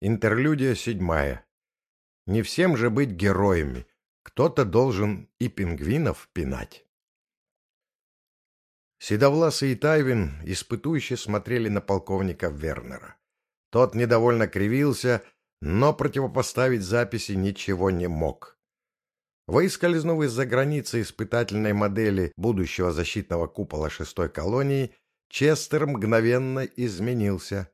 Интерлюдия седьмая. Не всем же быть героями. Кто-то должен и пингвинов пинать. Седовласый и Тайвин испытующе смотрели на полковника Вернера. Тот недовольно кривился, но противопоставить записи ничего не мог. Выскользнув из-за границы испытательной модели будущего защитного купола шестой колонии, Честер мгновенно изменился.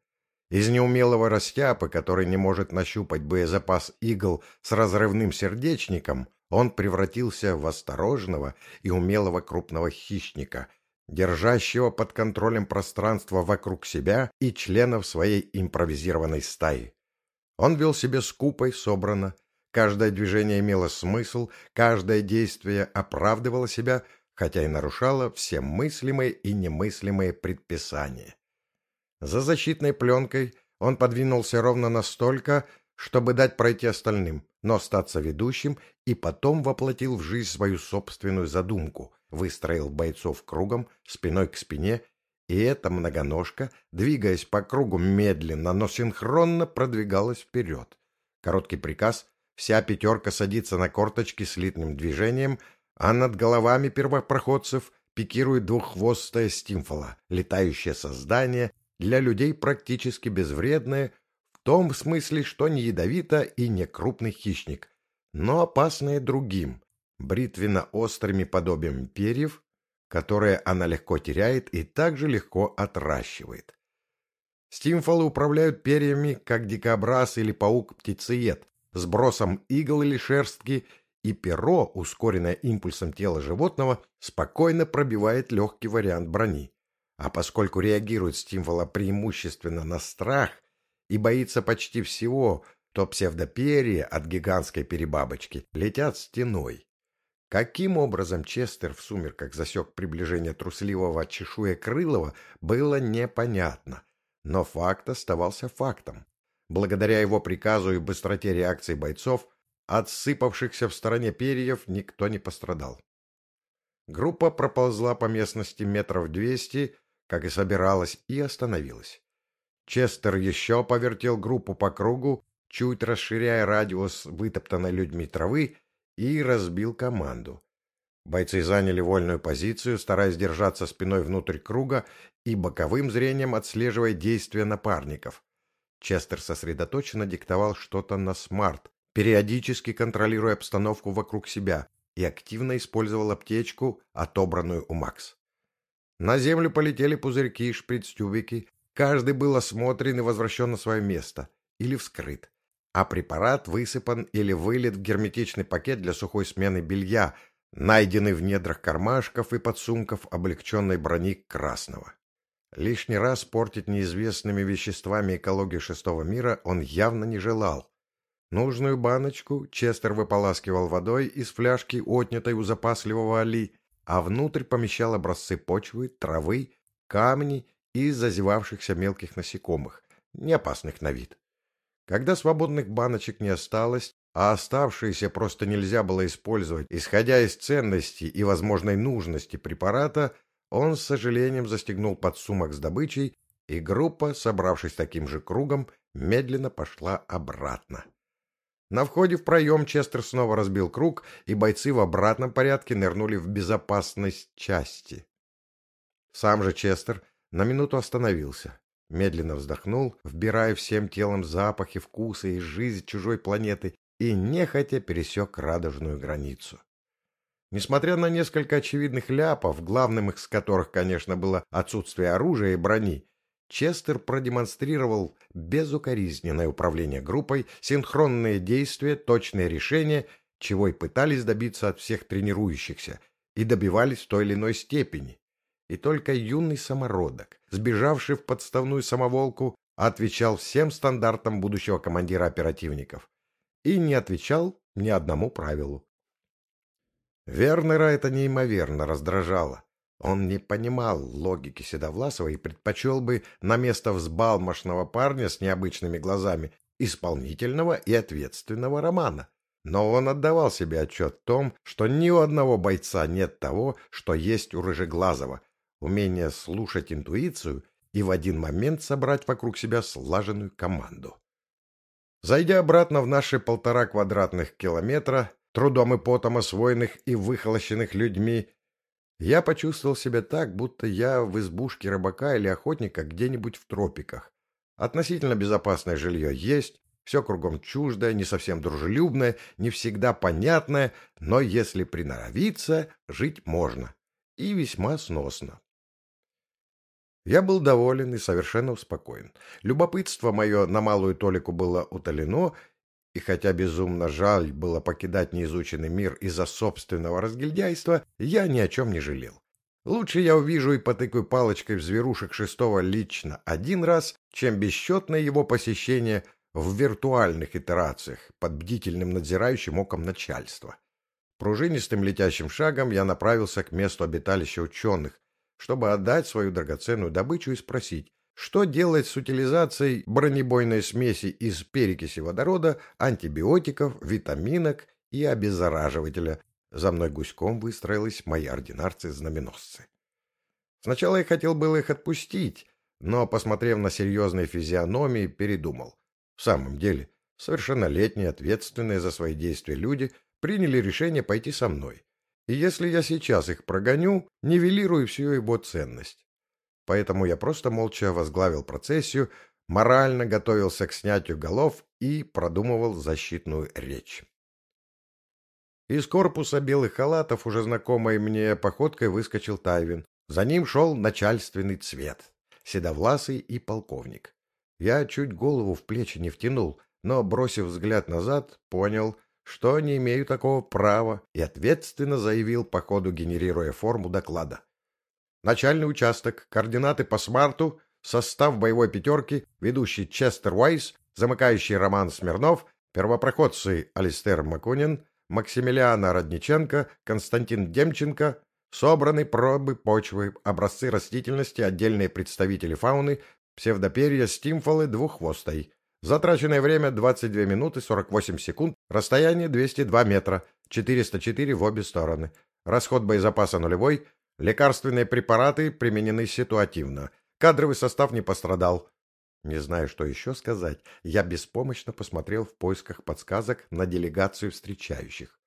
Из неумелого растяпа, который не может нащупать боезапас игл с разрывным сердечником, он превратился в осторожного и умелого крупного хищника, держащего под контролем пространство вокруг себя и членов своей импровизированной стаи. Он вел себя скупо и собрано, каждое движение имело смысл, каждое действие оправдывало себя, хотя и нарушало все мыслимые и немыслимые предписания. За защитной пленкой он подвинулся ровно настолько, чтобы дать пройти остальным, но остаться ведущим, и потом воплотил в жизнь свою собственную задумку, выстроил бойцов кругом, спиной к спине, и эта многоножка, двигаясь по кругу медленно, но синхронно продвигалась вперед. Короткий приказ — вся пятерка садится на корточки слитным движением, а над головами первопроходцев пикирует двуххвостая стимфола, летающее создание — для людей практически безвредное, в том смысле, что не ядовито и не крупный хищник, но опасное другим, бритвенно-острыми подобием перьев, которые она легко теряет и также легко отращивает. Стимфолы управляют перьями, как дикобраз или паук-птицеед, сбросом игл или шерстки, и перо, ускоренное импульсом тела животного, спокойно пробивает легкий вариант брони. А поскольку реагирует стимвола преимущественно на страх и боится почти всего, то псевдоперья от гигантской перебабочки летят стеной. Каким образом Честер в сумерках засек приближение трусливого чешуекрылого, было непонятно. Но факт оставался фактом. Благодаря его приказу и быстроте реакции бойцов, от сыпавшихся в стороне перьев никто не пострадал. Группа проползла по местности метров двести, как и собиралась, и остановилась. Честер еще повертел группу по кругу, чуть расширяя радиус вытоптанной людьми травы, и разбил команду. Бойцы заняли вольную позицию, стараясь держаться спиной внутрь круга и боковым зрением отслеживая действия напарников. Честер сосредоточенно диктовал что-то на смарт, периодически контролируя обстановку вокруг себя, и активно использовал аптечку, отобранную у Макс. На землю полетели пузырьки шприц-тюбики. Каждый был осмотрен и возвращен на свое место. Или вскрыт. А препарат высыпан или вылет в герметичный пакет для сухой смены белья, найденный в недрах кармашков и подсумков облегченной брони красного. Лишний раз портить неизвестными веществами экологию шестого мира он явно не желал. Нужную баночку Честер выполаскивал водой из фляжки, отнятой у запасливого Али, а внутрь помещал образцы почвы, травы, камни и зазевавшихся мелких насекомых, не опасных на вид. Когда свободных баночек не осталось, а оставшиеся просто нельзя было использовать, исходя из ценности и возможной нужности препарата, он с сожалением застегнул подсумок с добычей, и группа, собравшись таким же кругом, медленно пошла обратно. На входе в проем Честер снова разбил круг, и бойцы в обратном порядке нырнули в безопасность части. Сам же Честер на минуту остановился, медленно вздохнул, вбирая всем телом запахи, вкусы и жизнь чужой планеты, и нехотя пересек радужную границу. Несмотря на несколько очевидных ляпов, главным из которых, конечно, было отсутствие оружия и брони, Честер продемонстрировал безукоризненное управление группой, синхронные действия, точные решения, чего и пытались добиться от всех тренирующихся, и добивались в той или иной степени. И только юный самородок, сбежавший в подставную самоволку, отвечал всем стандартам будущего командира оперативников. И не отвечал ни одному правилу. Вернера это неимоверно раздражало. Он не понимал логики Седовласова и предпочел бы на место взбалмошного парня с необычными глазами исполнительного и ответственного романа. Но он отдавал себе отчет в том, что ни у одного бойца нет того, что есть у Рыжеглазого, умение слушать интуицию и в один момент собрать вокруг себя слаженную команду. Зайдя обратно в наши полтора квадратных километра, трудом и потом освоенных и выхолощенных людьми, я почувствовал себя так, будто я в избушке рыбака или охотника где-нибудь в тропиках. Относительно безопасное жилье есть, все кругом чуждое, не совсем дружелюбное, не всегда понятное, но если приноровиться, жить можно. И весьма сносно. Я был доволен и совершенно успокоен. Любопытство мое на малую толику было утолено, и хотя безумно жаль было покидать неизученный мир из-за собственного разгильдяйства, я ни о чем не жалел. Лучше я увижу и потыкаю палочкой в зверушек шестого лично один раз, чем бесчетное его посещение в виртуальных итерациях под бдительным надзирающим оком начальства. Пружинистым летящим шагом я направился к месту обиталища ученых, чтобы отдать свою драгоценную добычу и спросить, что делать с утилизацией бронебойной смеси из перекиси водорода, антибиотиков, витаминок и обеззараживателя. За мной гуськом выстроились мои ординарцы-знаменосцы. Сначала я хотел было их отпустить, но, посмотрев на серьезные физиономии, передумал. В самом деле, совершеннолетние, ответственные за свои действия люди приняли решение пойти со мной. И если я сейчас их прогоню, нивелирую всю его ценность. Поэтому я просто молча возглавил процессию, морально готовился к снятию голов и продумывал защитную речь. Из корпуса белых халатов, уже знакомой мне походкой, выскочил Тайвин. За ним шел начальственный цвет, седовласый и полковник. Я чуть голову в плечи не втянул, но, бросив взгляд назад, понял, что не имею такого права, и ответственно заявил по ходу, генерируя форму доклада. Начальный участок, координаты по смарту, состав боевой пятерки, ведущий Честер Уайс, замыкающий Роман Смирнов, первопроходцы Алистер Макунин, Максимилиана Родниченко, Константин Демченко, собраны пробы почвы, образцы растительности, отдельные представители фауны, псевдоперья, стимфолы, двуххвостой. Затраченное время 22 минуты 48 секунд, расстояние 202 метра, 404 в обе стороны. Расход боезапаса нулевой, Лекарственные препараты применены ситуативно. Кадровый состав не пострадал. Не знаю, что еще сказать. Я беспомощно посмотрел в поисках подсказок на делегацию встречающих.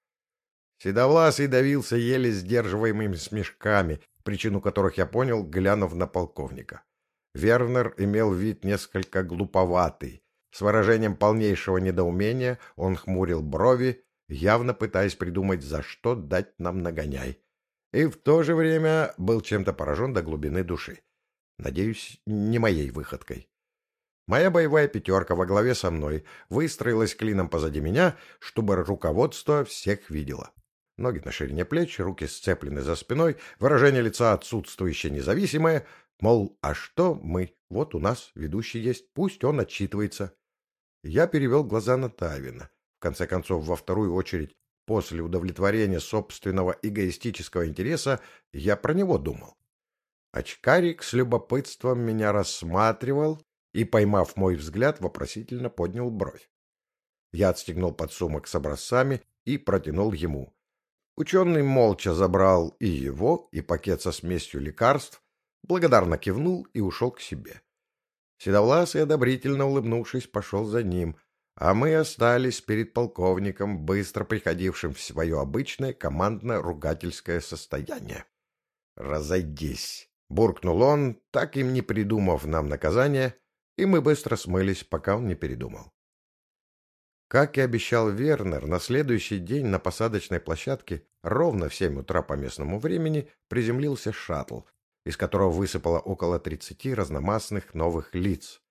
Седовласый давился еле сдерживаемыми смешками, причину которых я понял, глянув на полковника. Вернер имел вид несколько глуповатый. С выражением полнейшего недоумения он хмурил брови, явно пытаясь придумать, за что дать нам нагоняй и в то же время был чем-то поражен до глубины души. Надеюсь, не моей выходкой. Моя боевая пятерка во главе со мной выстроилась клином позади меня, чтобы руководство всех видело. Ноги на ширине плеч, руки сцеплены за спиной, выражение лица отсутствующее независимое, мол, а что мы? Вот у нас ведущий есть, пусть он отчитывается. Я перевел глаза на Тавина. В конце концов, во вторую очередь, После удовлетворения собственного эгоистического интереса я про него думал. Очкарик с любопытством меня рассматривал и, поймав мой взгляд, вопросительно поднял бровь. Я отстегнул подсумок с образцами и протянул ему. Ученый молча забрал и его, и пакет со смесью лекарств, благодарно кивнул и ушел к себе. Седовласый, одобрительно улыбнувшись, пошел за ним, а мы остались перед полковником, быстро приходившим в свое обычное командно-ругательское состояние. «Разойдись!» — буркнул он, так им не придумав нам наказание, и мы быстро смылись, пока он не передумал. Как и обещал Вернер, на следующий день на посадочной площадке ровно в семь утра по местному времени приземлился шаттл, из которого высыпало около тридцати разномастных новых лиц.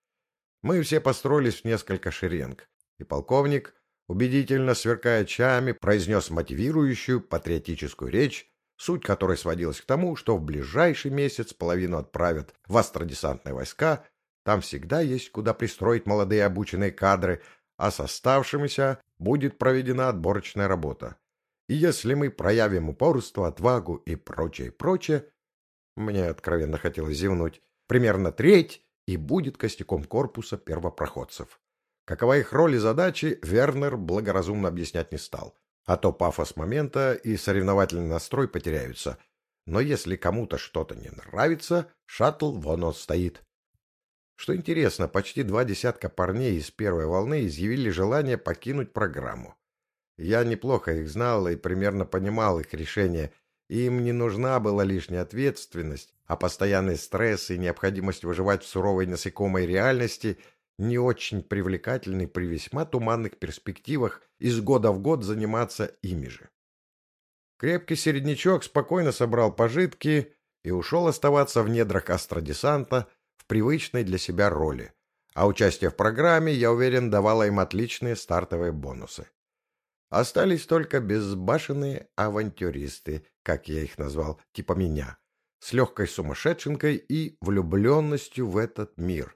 Мы все построились в несколько шеренг и полковник, убедительно сверкая чами, произнес мотивирующую патриотическую речь, суть которой сводилась к тому, что в ближайший месяц половину отправят в астродесантные войска, там всегда есть куда пристроить молодые обученные кадры, а с оставшимися будет проведена отборочная работа. И если мы проявим упорство, отвагу и прочее, прочее, мне откровенно хотелось зевнуть, примерно треть и будет костяком корпуса первопроходцев. Какова их роль и задачи, Вернер благоразумно объяснять не стал. А то пафос момента и соревновательный настрой потеряются. Но если кому-то что-то не нравится, шаттл вон он стоит. Что интересно, почти два десятка парней из первой волны изъявили желание покинуть программу. Я неплохо их знал и примерно понимал их решение. Им не нужна была лишняя ответственность, а постоянный стресс и необходимость выживать в суровой насекомой реальности не очень привлекательны при весьма туманных перспективах из года в год заниматься ими же. Крепкий середнячок спокойно собрал пожитки и ушел оставаться в недрах астродесанта в привычной для себя роли. А участие в программе, я уверен, давало им отличные стартовые бонусы. Остались только безбашенные авантюристы, как я их назвал, типа меня, с легкой сумасшедшенкой и влюбленностью в этот мир.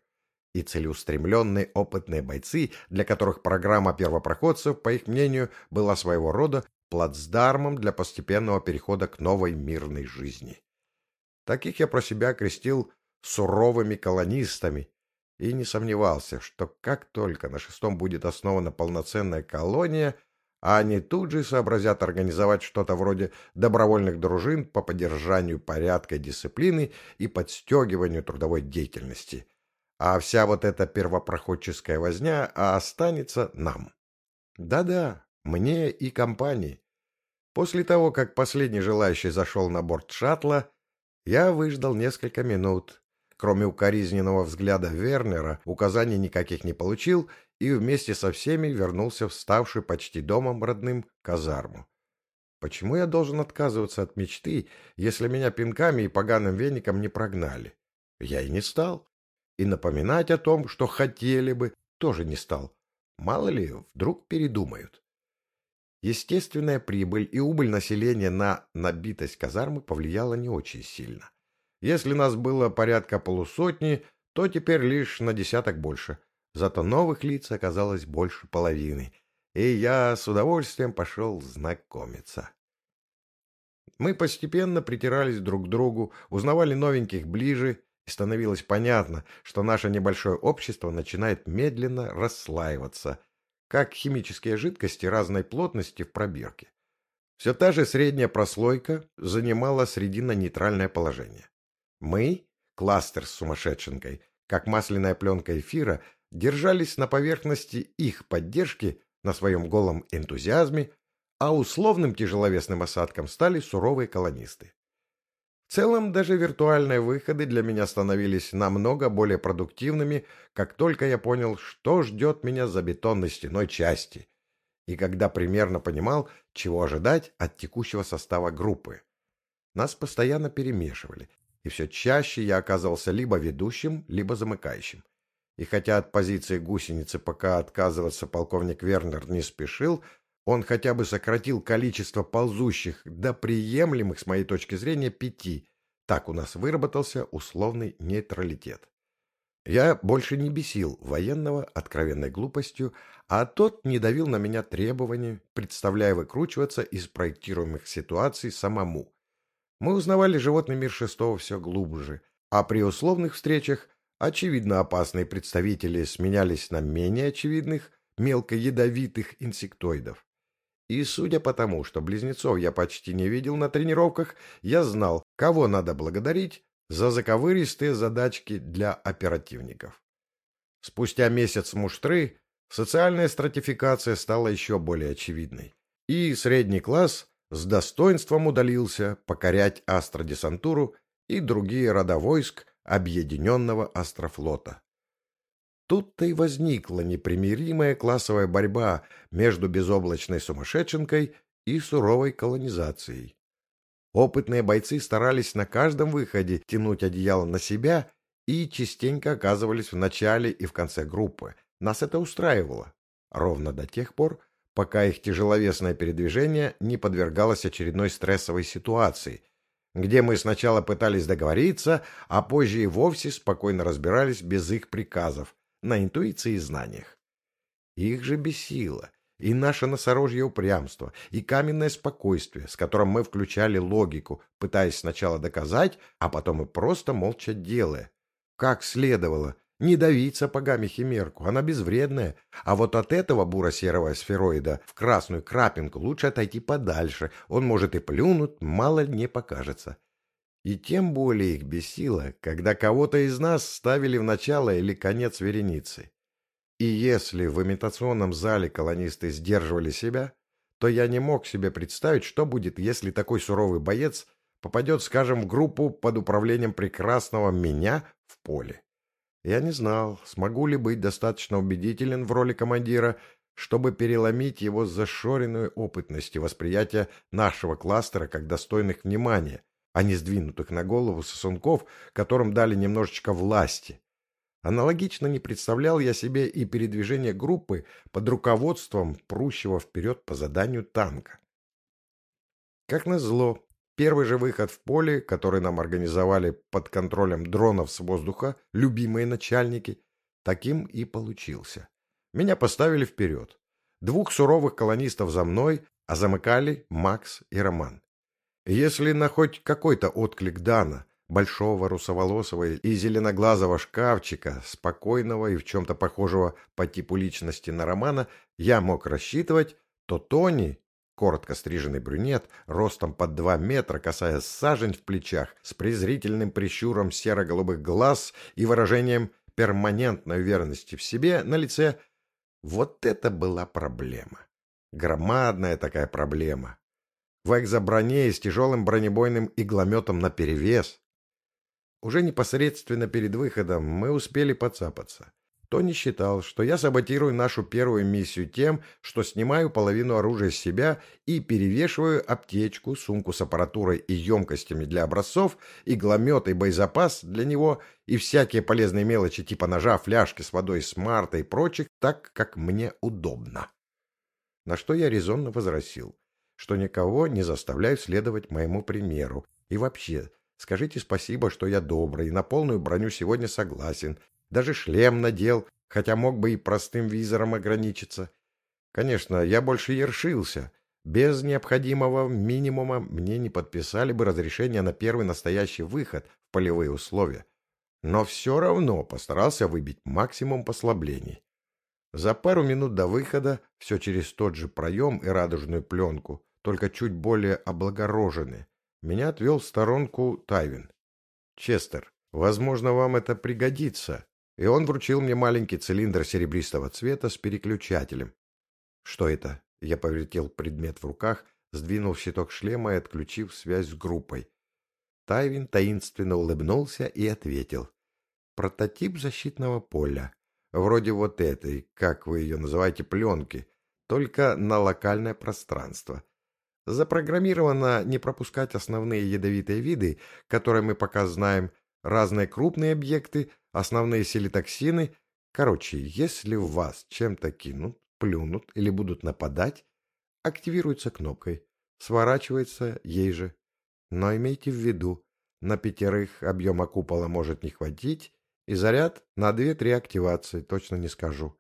И целеустремленные опытные бойцы, для которых программа первопроходцев, по их мнению, была своего рода плацдармом для постепенного перехода к новой мирной жизни. Таких я про себя окрестил суровыми колонистами и не сомневался, что как только на шестом будет основана полноценная колония, а они тут же сообразят организовать что-то вроде добровольных дружин по поддержанию порядка и дисциплины и подстегиванию трудовой деятельности. А вся вот эта первопроходческая возня останется нам. Да-да, мне и компании. После того, как последний желающий зашел на борт шаттла, я выждал несколько минут. Кроме укоризненного взгляда Вернера, указаний никаких не получил и вместе со всеми вернулся в ставший почти домом родным казарму. Почему я должен отказываться от мечты, если меня пинками и поганым веником не прогнали? Я и не стал. И напоминать о том, что хотели бы, тоже не стал. Мало ли, вдруг передумают. Естественная прибыль и убыль населения на набитость казармы повлияла не очень сильно. Если нас было порядка полусотни, то теперь лишь на десяток больше. Зато новых лиц оказалось больше половины, и я с удовольствием пошел знакомиться. Мы постепенно притирались друг к другу, узнавали новеньких ближе, и становилось понятно, что наше небольшое общество начинает медленно расслаиваться – как химические жидкости разной плотности в пробирке. Все та же средняя прослойка занимала срединно-нейтральное положение. Мы, кластер с сумасшедшенкой, как масляная пленка эфира, держались на поверхности их поддержки на своем голом энтузиазме, а условным тяжеловесным осадком стали суровые колонисты. В целом, даже виртуальные выходы для меня становились намного более продуктивными, как только я понял, что ждет меня за бетонной стеной части, и когда примерно понимал, чего ожидать от текущего состава группы. Нас постоянно перемешивали, и все чаще я оказывался либо ведущим, либо замыкающим. И хотя от позиции гусеницы пока отказываться полковник Вернер не спешил, он хотя бы сократил количество ползущих до приемлемых, с моей точки зрения, пяти. Так у нас выработался условный нейтралитет. Я больше не бесил военного откровенной глупостью, а тот не давил на меня требованиями, представляя выкручиваться из проектируемых ситуаций самому. Мы узнавали животный мир шестого все глубже, а при условных встречах очевидно опасные представители сменялись на менее очевидных, мелкоядовитых инсектоидов. И судя по тому, что близнецов я почти не видел на тренировках, я знал, кого надо благодарить за заковыристые задачки для оперативников. Спустя месяц муштры социальная стратификация стала еще более очевидной. И средний класс с достоинством удалился покорять астродесантуру и другие рода войск Объединенного Астрофлота. Тут-то и возникла непримиримая классовая борьба между безоблачной сумасшедшенкой и суровой колонизацией. Опытные бойцы старались на каждом выходе тянуть одеяло на себя и частенько оказывались в начале и в конце группы. Нас это устраивало. Ровно до тех пор, пока их тяжеловесное передвижение не подвергалось очередной стрессовой ситуации, где мы сначала пытались договориться, а позже и вовсе спокойно разбирались без их приказов, на интуиции и знаниях. Их же бесило и наше носорожье упрямство, и каменное спокойствие, с которым мы включали логику, пытаясь сначала доказать, а потом и просто молча делая. Как следовало, не давить сапогами химерку, она безвредная, а вот от этого буро-серого сфероида в красную крапинку лучше отойти подальше, он может и плюнуть, мало не покажется. И тем более их бесило, когда кого-то из нас ставили в начало или конец вереницы. И если в имитационном зале колонисты сдерживали себя, то я не мог себе представить, что будет, если такой суровый боец попадет, скажем, в группу под управлением прекрасного меня в поле. Я не знал, смогу ли быть достаточно убедителен в роли командира, чтобы переломить его зашоренную опытность и восприятие нашего кластера как достойных внимания, а не сдвинутых на голову сосунков, которым дали немножечко власти. Аналогично не представлял я себе и передвижение группы под руководством прущего вперед по заданию танка. Как назло, первый же выход в поле, который нам организовали под контролем дронов с воздуха, любимые начальники, таким и получился. Меня поставили вперед. Двух суровых колонистов за мной, а замыкали Макс и Роман. Если на хоть какой-то отклик Дана, большого русоволосого и зеленоглазого шкафчика, спокойного и в чем-то похожего по типу личности на Романа, я мог рассчитывать, то Тони, коротко стриженный брюнет, ростом под два метра, касаясь сажень в плечах, с презрительным прищуром серо-голубых глаз и выражением перманентной уверенности в себе на лице, вот это была проблема. Громадная такая проблема в экзоброне с тяжелым бронебойным иглометом наперевес. Уже непосредственно перед выходом мы успели подцапаться. Тони считал, что я саботирую нашу первую миссию тем, что снимаю половину оружия с себя и перевешиваю аптечку, сумку с аппаратурой и емкостями для образцов, игломет и боезапас для него и всякие полезные мелочи типа ножа, фляжки с водой, смарта и прочих, так, как мне удобно. На что я резонно возразил что никого не заставляю следовать моему примеру. И вообще, скажите спасибо, что я добрый, и на полную броню сегодня согласен. Даже шлем надел, хотя мог бы и простым визором ограничиться. Конечно, я больше ершился. Без необходимого минимума мне не подписали бы разрешение на первый настоящий выход в полевые условия. Но все равно постарался выбить максимум послаблений. За пару минут до выхода, все через тот же проем и радужную пленку, только чуть более облагорожены. Меня отвел в сторонку Тайвин. «Честер, возможно, вам это пригодится». И он вручил мне маленький цилиндр серебристого цвета с переключателем. «Что это?» Я повертел предмет в руках, сдвинул щиток шлема и отключив связь с группой. Тайвин таинственно улыбнулся и ответил. «Прототип защитного поля. Вроде вот этой, как вы ее называете, пленки, только на локальное пространство. Запрограммировано не пропускать основные ядовитые виды, которые мы пока знаем, разные крупные объекты, основные селитоксины. Короче, если в вас чем-то кинут, плюнут или будут нападать, активируется кнопкой, сворачивается ей же. Но имейте в виду, на пятерых объема купола может не хватить, и заряд на две-три активации, точно не скажу.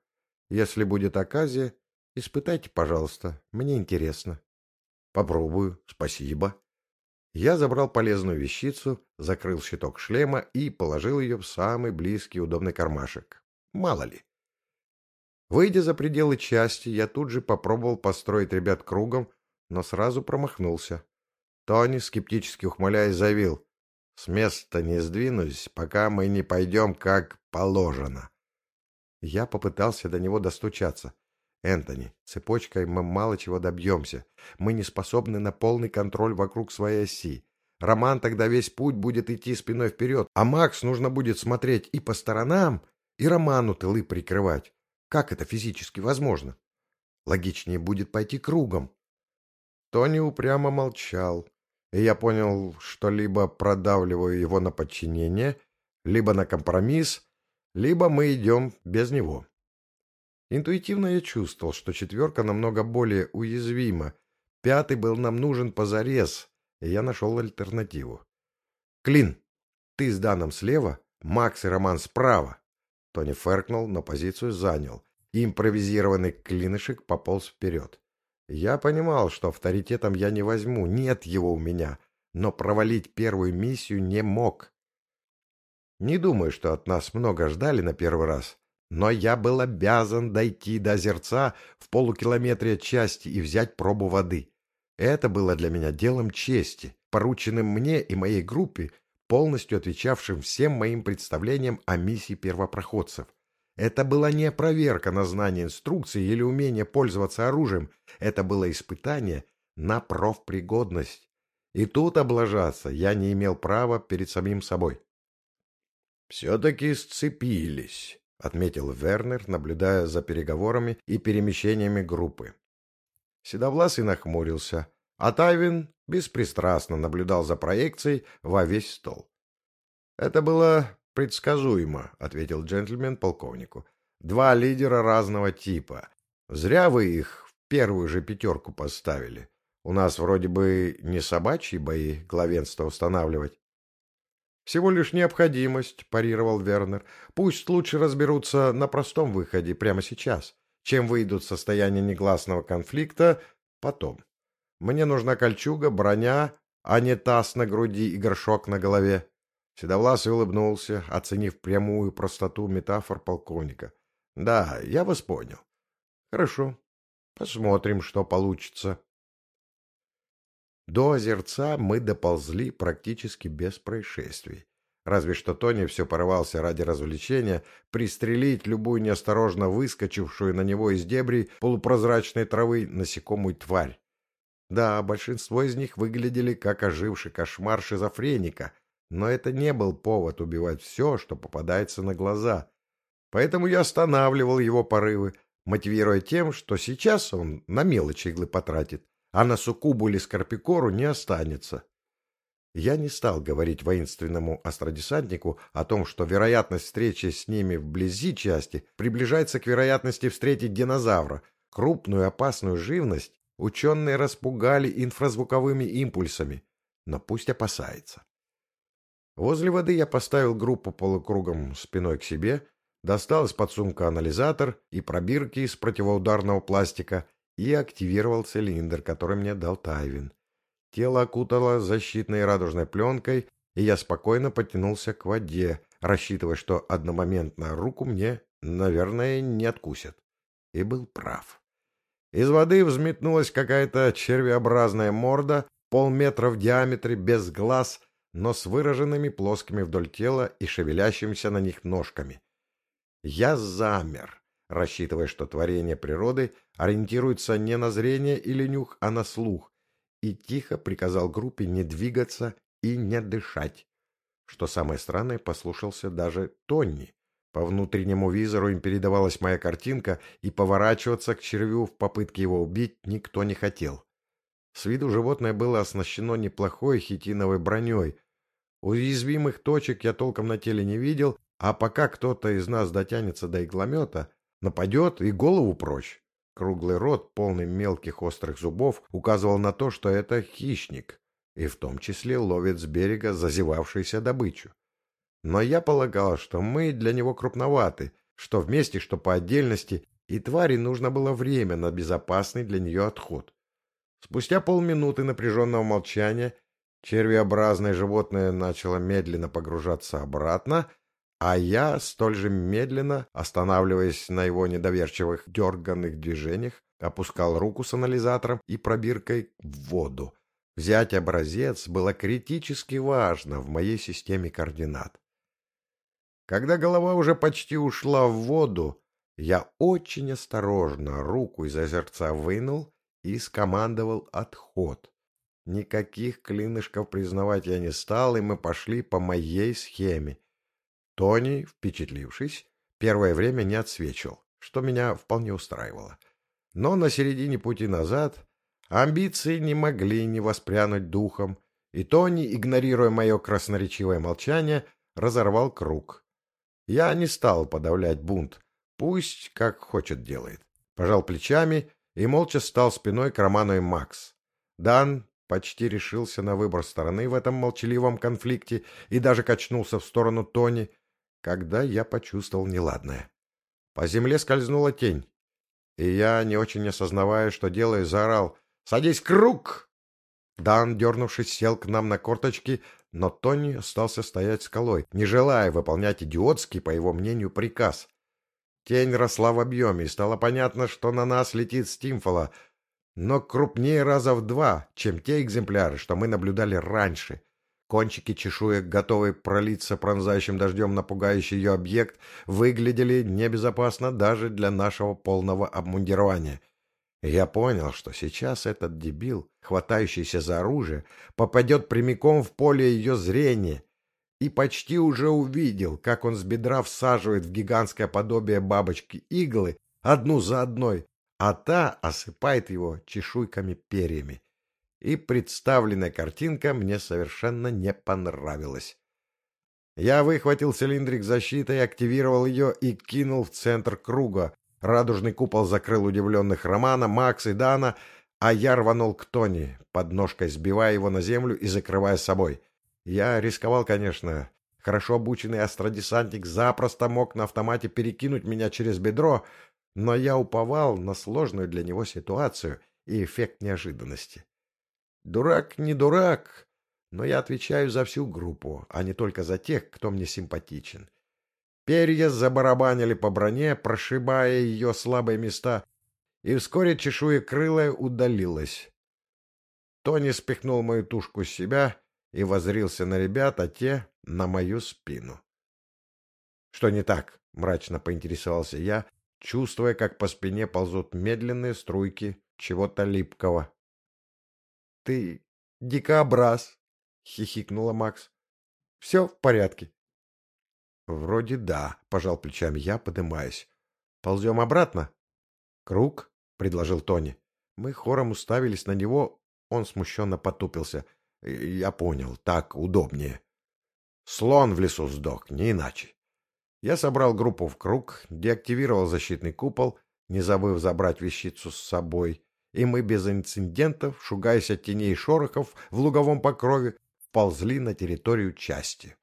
Если будет оказия, испытайте, пожалуйста, мне интересно. Попробую, спасибо. Я забрал полезную вещицу, закрыл щиток шлема и положил ее в самый близкий удобный кармашек. Мало ли. Выйдя за пределы части, я тут же попробовал построить ребят кругом, но сразу промахнулся. Тони, скептически ухмыляясь, заявил. «С места не сдвинусь, пока мы не пойдем как положено». Я попытался до него достучаться. Энтони, цепочкой мы мало чего добьемся. Мы не способны на полный контроль вокруг своей оси. Роман тогда весь путь будет идти спиной вперед, а Макс нужно будет смотреть и по сторонам, и Роману тылы прикрывать. Как это физически возможно? Логичнее будет пойти кругом. Тони упрямо молчал, и я понял, что либо продавливаю его на подчинение, либо на компромисс, либо мы идем без него. Интуитивно я чувствовал, что четверка намного более уязвима. Пятый был нам нужен позарез, и я нашел альтернативу. «Клин, ты с Даном слева, Макс и Роман справа». Тони фыркнул, но позицию занял. Импровизированный клинышек пополз вперед. Я понимал, что авторитетом я не возьму, нет его у меня, но провалить первую миссию не мог. Не думаю, что от нас много ждали на первый раз, но я был обязан дойти до озерца в полукилометре от части и взять пробу воды. Это было для меня делом чести. порученным мне и моей группе, полностью отвечавшим всем моим представлениям о миссии первопроходцев. Это была не проверка на знание инструкции или умение пользоваться оружием, это было испытание на профпригодность. И тут облажаться я не имел права перед самим собой. «Все-таки сцепились», — отметил Вернер, наблюдая за переговорами и перемещениями группы. Седовласый нахмурился, а Тайвин беспристрастно наблюдал за проекцией во весь стол. «Это было предсказуемо», — ответил джентльмен полковнику. «Два лидера разного типа. Зря вы их в первую же пятерку поставили. У нас вроде бы не собачьи бои главенство устанавливать». «Всего лишь необходимость», — парировал Вернер. «Пусть лучше разберутся на простом выходе прямо сейчас, чем выйдут в состояние негласного конфликта потом. Мне нужна кольчуга, броня, а не таз на груди и горшок на голове». Седовласый улыбнулся, оценив прямую простоту метафор полковника. «Да, я вас понял. Хорошо. Посмотрим, что получится». До озерца мы доползли практически без происшествий. Разве что Тони все порывался ради развлечения пристрелить любую неосторожно выскочившую на него из дебрей полупрозрачной травы насекомую тварь. Да, большинство из них выглядели как оживший кошмар шизофреника, но это не был повод убивать все, что попадается на глаза. Поэтому я останавливал его порывы, мотивируя тем, что сейчас он на мелочи иглы потратит, а на суккубу или скорпикору не останется. Я не стал говорить воинственному астродесантнику о том, что вероятность встречи с ними вблизи части приближается к вероятности встретить динозавра. Крупную опасную живность ученые распугали инфразвуковыми импульсами, но пусть опасается. Возле воды я поставил группу полукругом спиной к себе, достал из-под сумка анализатор и пробирки из противоударного пластика и активировал цилиндр, который мне дал Тайвин. Тело окутало защитной радужной пленкой, и я спокойно потянулся к воде, рассчитывая, что одномоментно руку мне, наверное, не откусят. И был прав. Из воды взметнулась какая-то червеобразная морда, полметра в диаметре, без глаз, но с выраженными плоскими вдоль тела и шевелящимися на них ножками. Я замер рассчитывая, что творение природы ориентируется не на зрение или нюх, а на слух, и тихо приказал группе не двигаться и не дышать. Что самое странное, послушался даже Тонни. По внутреннему визору им передавалась моя картинка, и поворачиваться к червю в попытке его убить никто не хотел. С виду животное было оснащено неплохой хитиновой броней. Уязвимых точек я толком на теле не видел, а пока кто-то из нас дотянется до игломета, Нападет и голову прочь. Круглый рот, полный мелких острых зубов, указывал на то, что это хищник, и в том числе ловит с берега зазевавшуюся добычу. Но я полагал, что мы для него крупноваты, что вместе, что по отдельности, и твари нужно было время на безопасный для нее отход. Спустя полминуты напряженного молчания червеобразное животное начало медленно погружаться обратно, а я столь же медленно, останавливаясь на его недоверчивых дерганных движениях, опускал руку с анализатором и пробиркой в воду. Взять образец было критически важно в моей системе координат. Когда голова уже почти ушла в воду, я очень осторожно руку из озерца вынул и скомандовал отход. Никаких клинышков признавать я не стал, и мы пошли по моей схеме. Тони, впечатлившись, первое время не отсвечивал, что меня вполне устраивало. Но на середине пути назад амбиции не могли не воспрянуть духом, и Тони, игнорируя мое красноречивое молчание, разорвал круг. Я не стал подавлять бунт, пусть как хочет делает. Пожал плечами и молча стал спиной к Роману и Макс. Дан почти решился на выбор стороны в этом молчаливом конфликте и даже качнулся в сторону Тони, когда я почувствовал неладное. По земле скользнула тень, и я, не очень осознавая, что делаю, заорал «Садись, круг!» Дан, дернувшись, сел к нам на корточки, но Тони остался стоять скалой, не желая выполнять идиотский, по его мнению, приказ. Тень росла в объеме, и стало понятно, что на нас летит Стимфола, но крупнее раза в два, чем те экземпляры, что мы наблюдали раньше. Кончики чешуек, готовые пролиться пронзающим дождем на пугающий ее объект, выглядели небезопасно даже для нашего полного обмундирования. Я понял, что сейчас этот дебил, хватающийся за оружие, попадет прямиком в поле ее зрения, и почти уже увидел, как он с бедра всаживает в гигантское подобие бабочки иглы одну за одной, а та осыпает его чешуйками-перьями. И представленная картинка мне совершенно не понравилась. Я выхватил цилиндрик защиты, активировал ее и кинул в центр круга. Радужный купол закрыл удивленных Романа, Макс и Дана, а я рванул к Тони, подножкой сбивая его на землю и закрывая собой. Я рисковал, конечно. Хорошо обученный астродесантник запросто мог на автомате перекинуть меня через бедро, но я уповал на сложную для него ситуацию и эффект неожиданности. Дурак не дурак, но я отвечаю за всю группу, а не только за тех, кто мне симпатичен. Перья забарабанили по броне, прошибая ее слабые места, и вскоре чешуя крылая удалилась. Тони спихнул мою тушку с себя и возрился на ребят, а те — на мою спину. — Что не так? — мрачно поинтересовался я, чувствуя, как по спине ползут медленные струйки чего-то липкого. — Ты дикобраз! — хихикнула Макс. — Все в порядке. — Вроде да, — пожал плечами я, подымаясь. — Ползем обратно? — Круг, — предложил Тони. Мы хором уставились на него, он смущенно потупился — я понял, так удобнее. Слон в лесу сдох, не иначе. Я собрал группу в круг, деактивировал защитный купол, не забыв забрать вещицу с собой, и мы без инцидентов, шугаясь от теней и шорохов в луговом покрове, ползли на территорию части.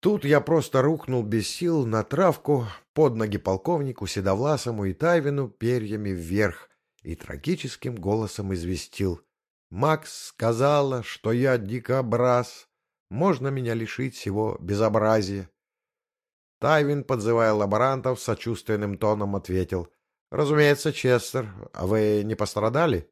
Тут я просто рухнул без сил на травку под ноги полковнику Седовласому и Тайвину перьями вверх и трагическим голосом известил. Макс сказала, что я дикобраз. Можно меня лишить всего безобразия. Тайвин, подзывая лаборантов, сочувственным тоном ответил. — Разумеется, Честер. А вы не пострадали?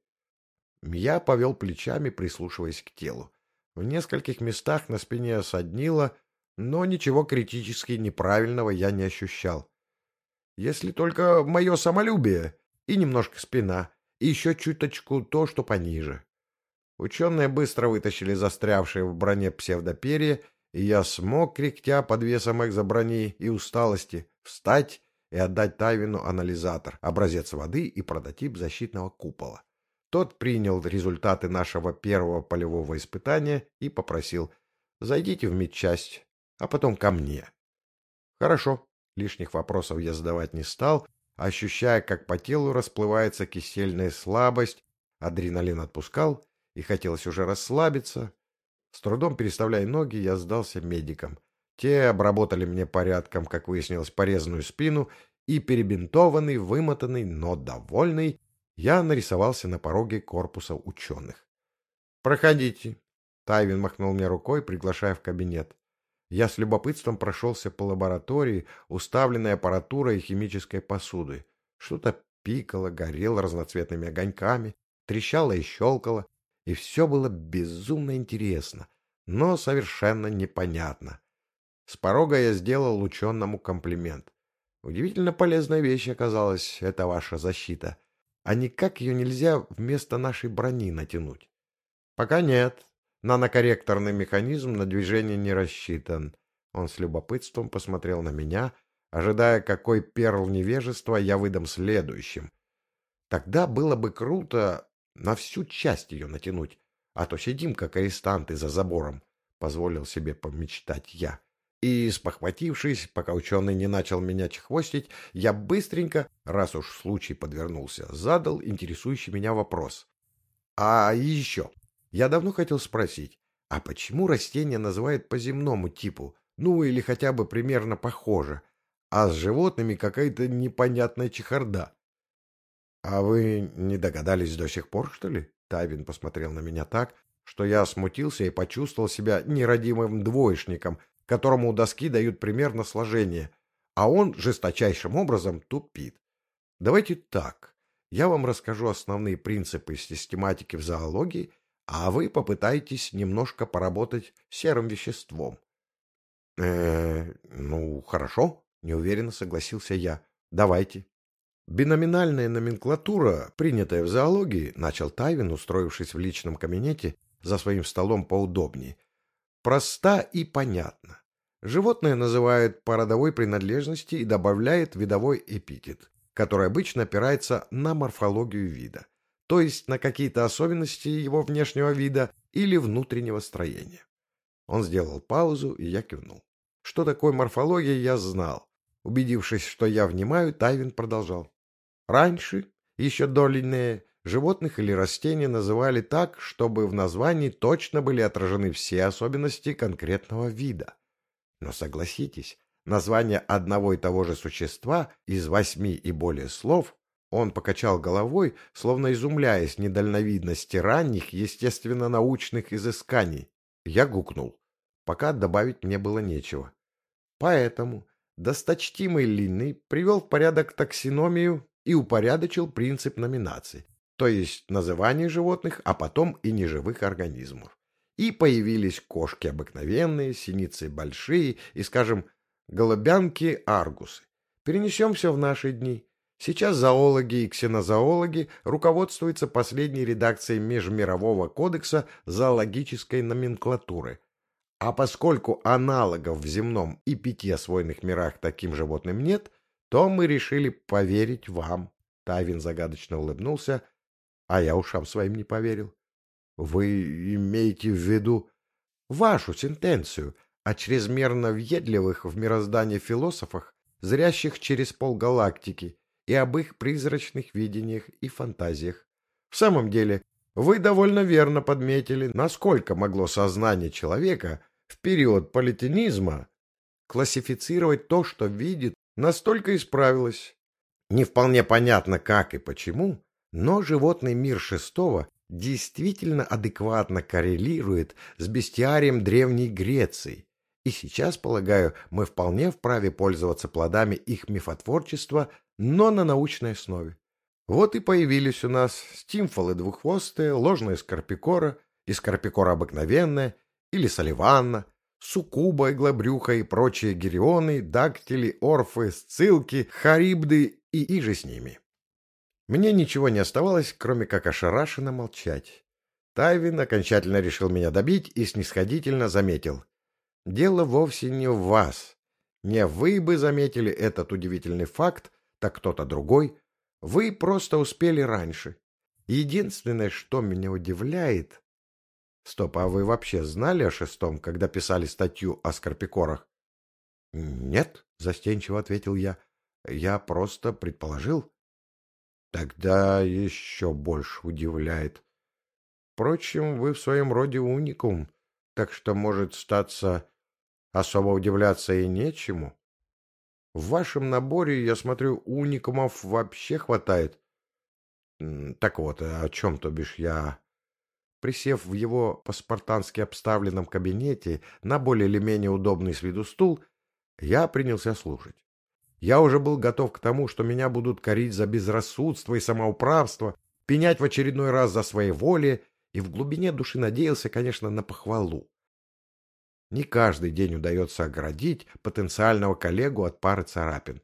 Я повел плечами, прислушиваясь к телу. В нескольких местах на спине осаднило, но ничего критически неправильного я не ощущал. Если только мое самолюбие и немножко спина, и еще чуточку то, что пониже. Ученые быстро вытащили застрявшие в броне псевдоперья, и я смог, кряхтя под весом экзоброни и усталости, встать и отдать Тайвину анализатор, образец воды и прототип защитного купола. Тот принял результаты нашего первого полевого испытания и попросил «Зайдите в медчасть, а потом ко мне». «Хорошо». Лишних вопросов я задавать не стал, ощущая, как по телу расплывается кисельная слабость, адреналин отпускал, и хотелось уже расслабиться. С трудом переставляя ноги, я сдался медикам. Те обработали мне порядком, как выяснилось, порезанную спину, и перебинтованный, вымотанный, но довольный, я нарисовался на пороге корпуса ученых. «Проходите», — Тайвин махнул мне рукой, приглашая в кабинет. Я с любопытством прошелся по лаборатории, уставленной аппаратурой и химической посудой. Что-то пикало, горело разноцветными огоньками, трещало и щелкало и все было безумно интересно, но совершенно непонятно. С порога я сделал ученому комплимент. Удивительно полезная вещь оказалась эта ваша защита. А никак ее нельзя вместо нашей брони натянуть? Пока нет. Нанокорректорный механизм на движение не рассчитан. Он с любопытством посмотрел на меня, ожидая, какой перл невежества я выдам следующим. Тогда было бы круто, на всю часть ее натянуть, а то сидим, как арестанты, за забором, — позволил себе помечтать я. И, спохватившись, пока ученый не начал меня чехвостить, я быстренько, раз уж случай подвернулся, задал интересующий меня вопрос. А еще, я давно хотел спросить, а почему растения называют по земному типу, ну или хотя бы примерно похоже, а с животными какая-то непонятная чехарда? «А вы не догадались до сих пор, что ли?» Тайвин посмотрел на меня так, что я смутился и почувствовал себя нерадимым двоечником, которому у доски дают примерно сложение, а он жесточайшим образом тупит. Давайте так. Я вам расскажу основные принципы систематики в зоологии, а вы попытаетесь немножко поработать серым веществом. Э, ну, хорошо, неуверенно согласился я. Давайте. Биноминальная номенклатура, принятая в зоологии, начал Тайвин, устроившись в личном кабинете за своим столом поудобнее, проста и понятна. Животное называют по родовой принадлежности и добавляет видовой эпитет, который обычно опирается на морфологию вида, то есть на какие-то особенности его внешнего вида или внутреннего строения. Он сделал паузу, и я кивнул. Что такое морфология, я знал. Убедившись, что я внимаю, Тайвин продолжал. Раньше, еще до Линнея, животных или растения называли так, чтобы в названии точно были отражены все особенности конкретного вида. Но согласитесь, название одного и того же существа из восьми и более слов он покачал головой, словно изумляясь недальновидности ранних естественно-научных изысканий. Я гукнул. Пока добавить мне было нечего. Поэтому досточтимый Линный привел в порядок таксиномию и упорядочил принцип номинации, то есть называние животных, а потом и неживых организмов. И появились кошки обыкновенные, синицы большие и, скажем, голубянки-аргусы. Перенесем все в наши дни. Сейчас зоологи и ксенозоологи руководствуются последней редакцией Межмирового кодекса зоологической номенклатуры. А поскольку аналогов в земном и пяти освоенных мирах таким животным нет, то мы решили поверить вам. Тавин загадочно улыбнулся, а я ушам своим не поверил. Вы имеете в виду вашу сентенцию о чрезмерно въедливых в мироздании философах, зрящих через полгалактики, и об их призрачных видениях и фантазиях. В самом деле, вы довольно верно подметили, насколько могло сознание человека в период политинизма классифицировать то, что видит, настолько исправилось. Не вполне понятно, как и почему, но животный мир шестого действительно адекватно коррелирует с бестиарием Древней Греции, и сейчас, полагаю, мы вполне вправе пользоваться плодами их мифотворчества, но на научной основе. Вот и появились у нас стимфолы двуххвостые, ложная скорпикора и скорпикора обыкновенная, или соливанна, суккуба, иглобрюха и прочие гирионы, дактили, орфы, сцилки, харибды и иже с ними. Мне ничего не оставалось, кроме как ошарашенно молчать. Тайвин окончательно решил меня добить и снисходительно заметил. Дело вовсе не в вас. Не вы бы заметили этот удивительный факт, так кто-то другой. Вы просто успели раньше. Единственное, что меня удивляет... Стоп, а вы вообще знали о шестом, когда писали статью о скорпикорах? Нет, застенчиво ответил я. Я просто предположил. Тогда еще больше удивляет. Впрочем, вы в своем роде уникум, так что, может статься, особо удивляться и нечему. В вашем наборе, я смотрю, уникумов вообще хватает. Так вот, о чем, то бишь, я... Присев в его по-спартански обставленном кабинете на более или менее удобный с виду стул, я принялся слушать. Я уже был готов к тому, что меня будут корить за безрассудство и самоуправство, пенять в очередной раз за своей воли, и в глубине души надеялся, конечно, на похвалу. Не каждый день удается оградить потенциального коллегу от пары царапин.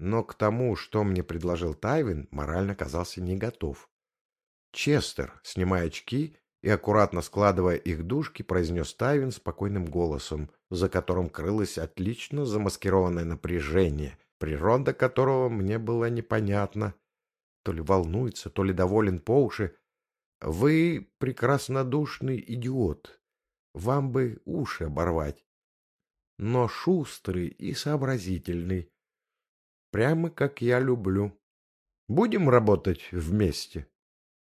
Но к тому, что мне предложил Тайвин, морально казался не готов. Честер, снимая очки и аккуратно складывая их дужки, произнес Тайвин спокойным голосом, за которым крылось отлично замаскированное напряжение, природа которого мне была непонятна. То ли волнуется, то ли доволен по уши. Вы прекраснодушный идиот. Вам бы уши оборвать. Но шустрый и сообразительный. Прямо как я люблю. Будем работать вместе.